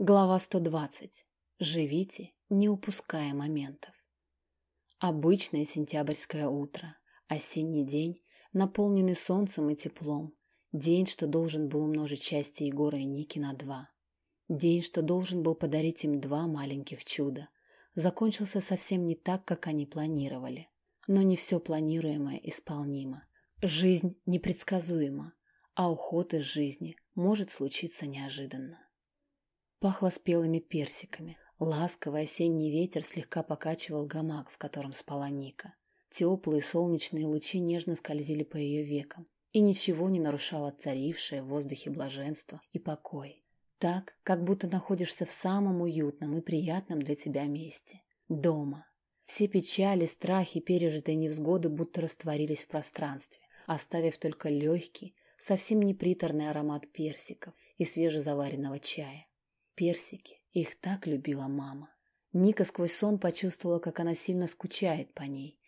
Глава 120. Живите, не упуская моментов. Обычное сентябрьское утро, осенний день, наполненный солнцем и теплом, день, что должен был умножить счастье Егора и Ники на два. День, что должен был подарить им два маленьких чуда, закончился совсем не так, как они планировали. Но не все планируемое исполнимо. Жизнь непредсказуема, а уход из жизни может случиться неожиданно. Пахло спелыми персиками. Ласковый осенний ветер слегка покачивал гамак, в котором спала Ника. Теплые солнечные лучи нежно скользили по ее векам, и ничего не нарушало царившее в воздухе блаженство и покой. Так, как будто находишься в самом уютном и приятном для тебя месте. Дома. Все печали, страхи, пережитые невзгоды будто растворились в пространстве, оставив только легкий, совсем неприторный аромат персиков и свежезаваренного чая. Персики. Их так любила мама. Ника сквозь сон почувствовала, как она сильно скучает по ней.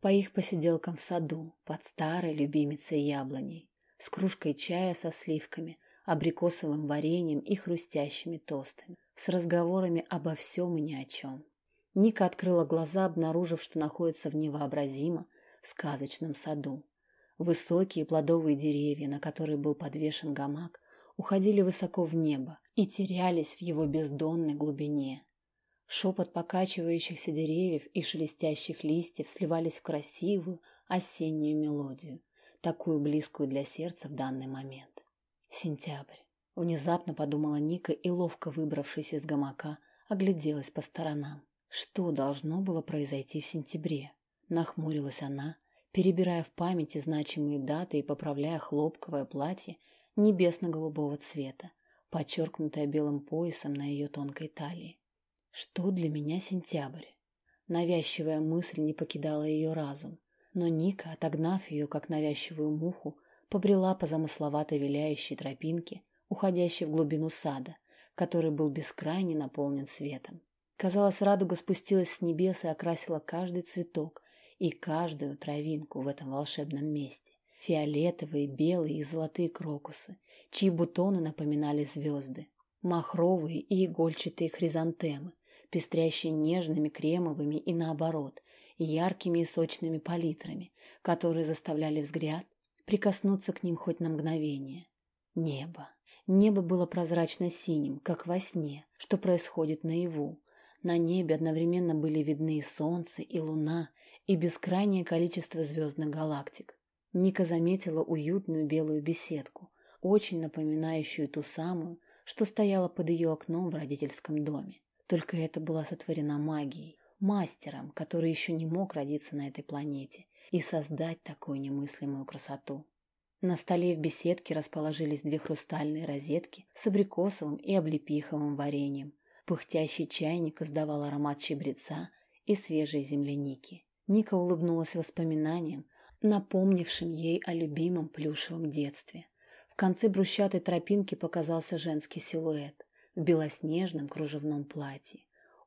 По их посиделкам в саду, под старой любимицей яблоней. С кружкой чая со сливками, абрикосовым вареньем и хрустящими тостами. С разговорами обо всем и ни о чем. Ника открыла глаза, обнаружив, что находится в невообразимо сказочном саду. Высокие плодовые деревья, на которые был подвешен гамак, уходили высоко в небо и терялись в его бездонной глубине. Шепот покачивающихся деревьев и шелестящих листьев сливались в красивую осеннюю мелодию, такую близкую для сердца в данный момент. Сентябрь. Внезапно подумала Ника и, ловко выбравшись из гамака, огляделась по сторонам. Что должно было произойти в сентябре? Нахмурилась она, перебирая в памяти значимые даты и поправляя хлопковое платье небесно-голубого цвета, подчеркнутая белым поясом на ее тонкой талии. Что для меня сентябрь? Навязчивая мысль не покидала ее разум, но Ника, отогнав ее, как навязчивую муху, побрела по замысловатой виляющей тропинке, уходящей в глубину сада, который был бескрайне наполнен светом. Казалось, радуга спустилась с небес и окрасила каждый цветок и каждую травинку в этом волшебном месте фиолетовые, белые и золотые крокусы, чьи бутоны напоминали звезды, махровые и игольчатые хризантемы, пестрящие нежными, кремовыми и, наоборот, яркими и сочными палитрами, которые заставляли взгляд прикоснуться к ним хоть на мгновение. Небо. Небо было прозрачно-синим, как во сне, что происходит наяву. На небе одновременно были видны и солнце, и луна, и бескрайнее количество звездных галактик, Ника заметила уютную белую беседку, очень напоминающую ту самую, что стояла под ее окном в родительском доме. Только это была сотворена магией, мастером, который еще не мог родиться на этой планете и создать такую немыслимую красоту. На столе в беседке расположились две хрустальные розетки с абрикосовым и облепиховым вареньем. Пыхтящий чайник издавал аромат чебреца и свежей земляники. Ника улыбнулась воспоминаниям, напомнившим ей о любимом плюшевом детстве. В конце брусчатой тропинки показался женский силуэт в белоснежном кружевном платье.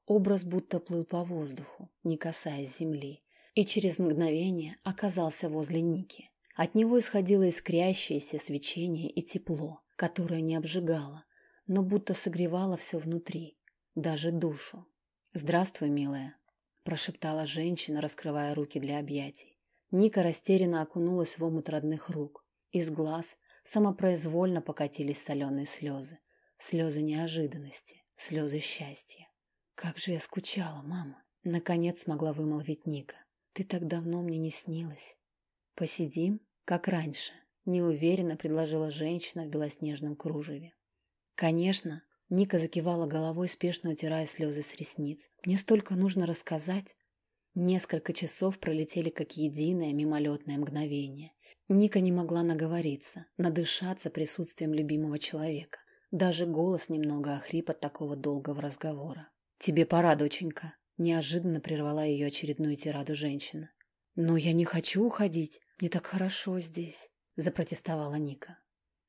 Образ будто плыл по воздуху, не касаясь земли, и через мгновение оказался возле Ники. От него исходило искрящееся свечение и тепло, которое не обжигало, но будто согревало все внутри, даже душу. «Здравствуй, милая», – прошептала женщина, раскрывая руки для объятий. Ника растерянно окунулась в омут родных рук. Из глаз самопроизвольно покатились соленые слезы. Слезы неожиданности, слезы счастья. «Как же я скучала, мама!» Наконец смогла вымолвить Ника. «Ты так давно мне не снилась». «Посидим, как раньше», — неуверенно предложила женщина в белоснежном кружеве. «Конечно», — Ника закивала головой, спешно утирая слезы с ресниц. «Мне столько нужно рассказать. Несколько часов пролетели как единое мимолетное мгновение. Ника не могла наговориться, надышаться присутствием любимого человека. Даже голос немного охрип от такого долгого разговора. «Тебе пора, доченька», – неожиданно прервала ее очередную тираду женщина. «Но я не хочу уходить, мне так хорошо здесь», – запротестовала Ника.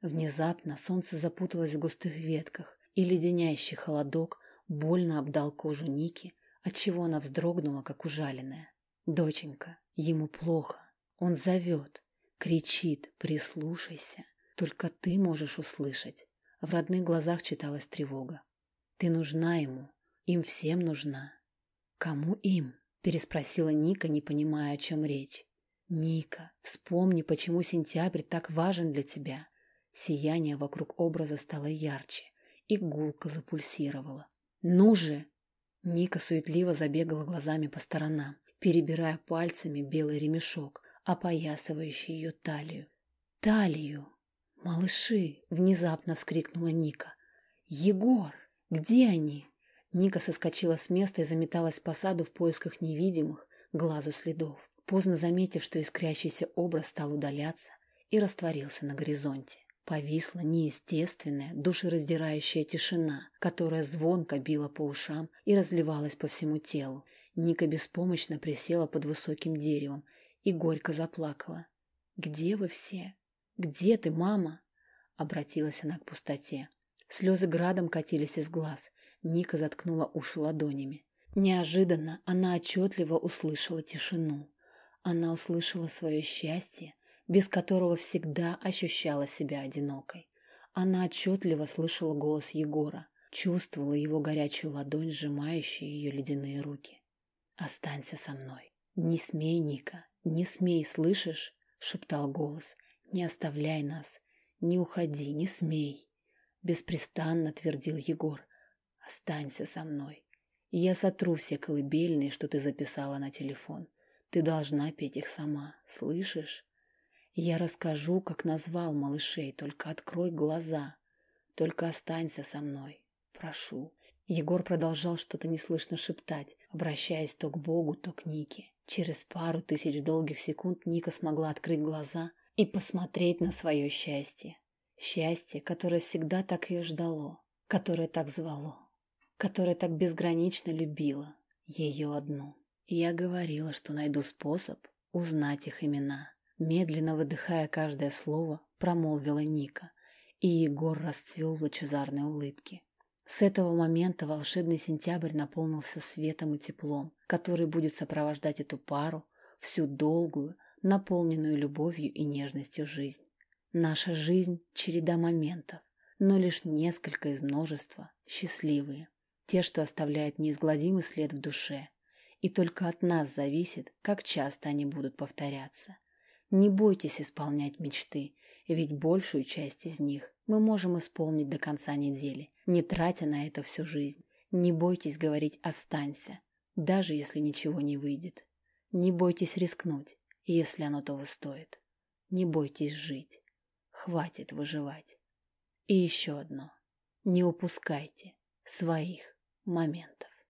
Внезапно солнце запуталось в густых ветках, и леденящий холодок больно обдал кожу Ники, отчего она вздрогнула, как ужаленная. «Доченька, ему плохо. Он зовет, кричит, прислушайся. Только ты можешь услышать». В родных глазах читалась тревога. Ты нужна ему. Им всем нужна. Кому им? Переспросила Ника, не понимая, о чем речь. Ника, вспомни, почему сентябрь так важен для тебя. Сияние вокруг образа стало ярче, и гулко запульсировало. «Ну же!» Ника суетливо забегала глазами по сторонам, перебирая пальцами белый ремешок, опоясывающий ее талию. «Талию!» «Малыши!» — внезапно вскрикнула Ника. «Егор! Где они?» Ника соскочила с места и заметалась по саду в поисках невидимых глазу следов, поздно заметив, что искрящийся образ стал удаляться и растворился на горизонте. Повисла неестественная, душераздирающая тишина, которая звонко била по ушам и разливалась по всему телу. Ника беспомощно присела под высоким деревом и горько заплакала. «Где вы все? Где ты, мама?» Обратилась она к пустоте. Слезы градом катились из глаз. Ника заткнула уши ладонями. Неожиданно она отчетливо услышала тишину. Она услышала свое счастье, без которого всегда ощущала себя одинокой. Она отчетливо слышала голос Егора, чувствовала его горячую ладонь, сжимающую ее ледяные руки. «Останься со мной. Не смей, Ника, не смей, слышишь?» — шептал голос. «Не оставляй нас. Не уходи, не смей!» Беспрестанно твердил Егор. «Останься со мной. И я сотру все колыбельные, что ты записала на телефон. Ты должна петь их сама, слышишь?» Я расскажу, как назвал малышей, только открой глаза. Только останься со мной. Прошу. Егор продолжал что-то неслышно шептать, обращаясь то к Богу, то к Нике. Через пару тысяч долгих секунд Ника смогла открыть глаза и посмотреть на свое счастье. Счастье, которое всегда так ее ждало, которое так звало, которое так безгранично любило, ее одну. Я говорила, что найду способ узнать их имена. Медленно выдыхая каждое слово, промолвила Ника, и Егор расцвел в лучезарной улыбке. С этого момента волшебный сентябрь наполнился светом и теплом, который будет сопровождать эту пару всю долгую, наполненную любовью и нежностью жизнь. Наша жизнь – череда моментов, но лишь несколько из множества счастливые, те, что оставляют неизгладимый след в душе, и только от нас зависит, как часто они будут повторяться – не бойтесь исполнять мечты, ведь большую часть из них мы можем исполнить до конца недели, не тратя на это всю жизнь. Не бойтесь говорить «останься», даже если ничего не выйдет. Не бойтесь рискнуть, если оно того стоит. Не бойтесь жить. Хватит выживать. И еще одно. Не упускайте своих моментов.